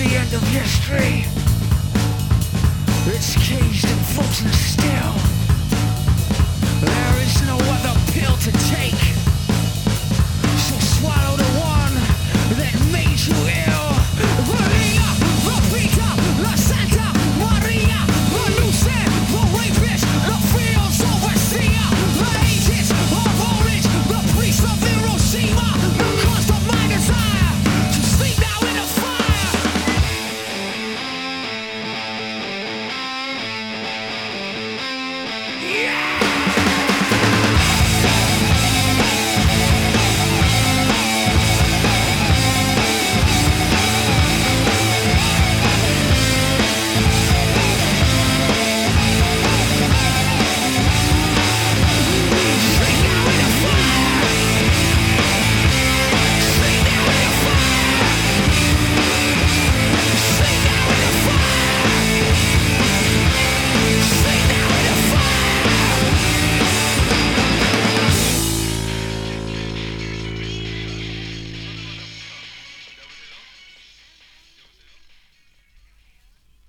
the end of history. It's caged and functioning still.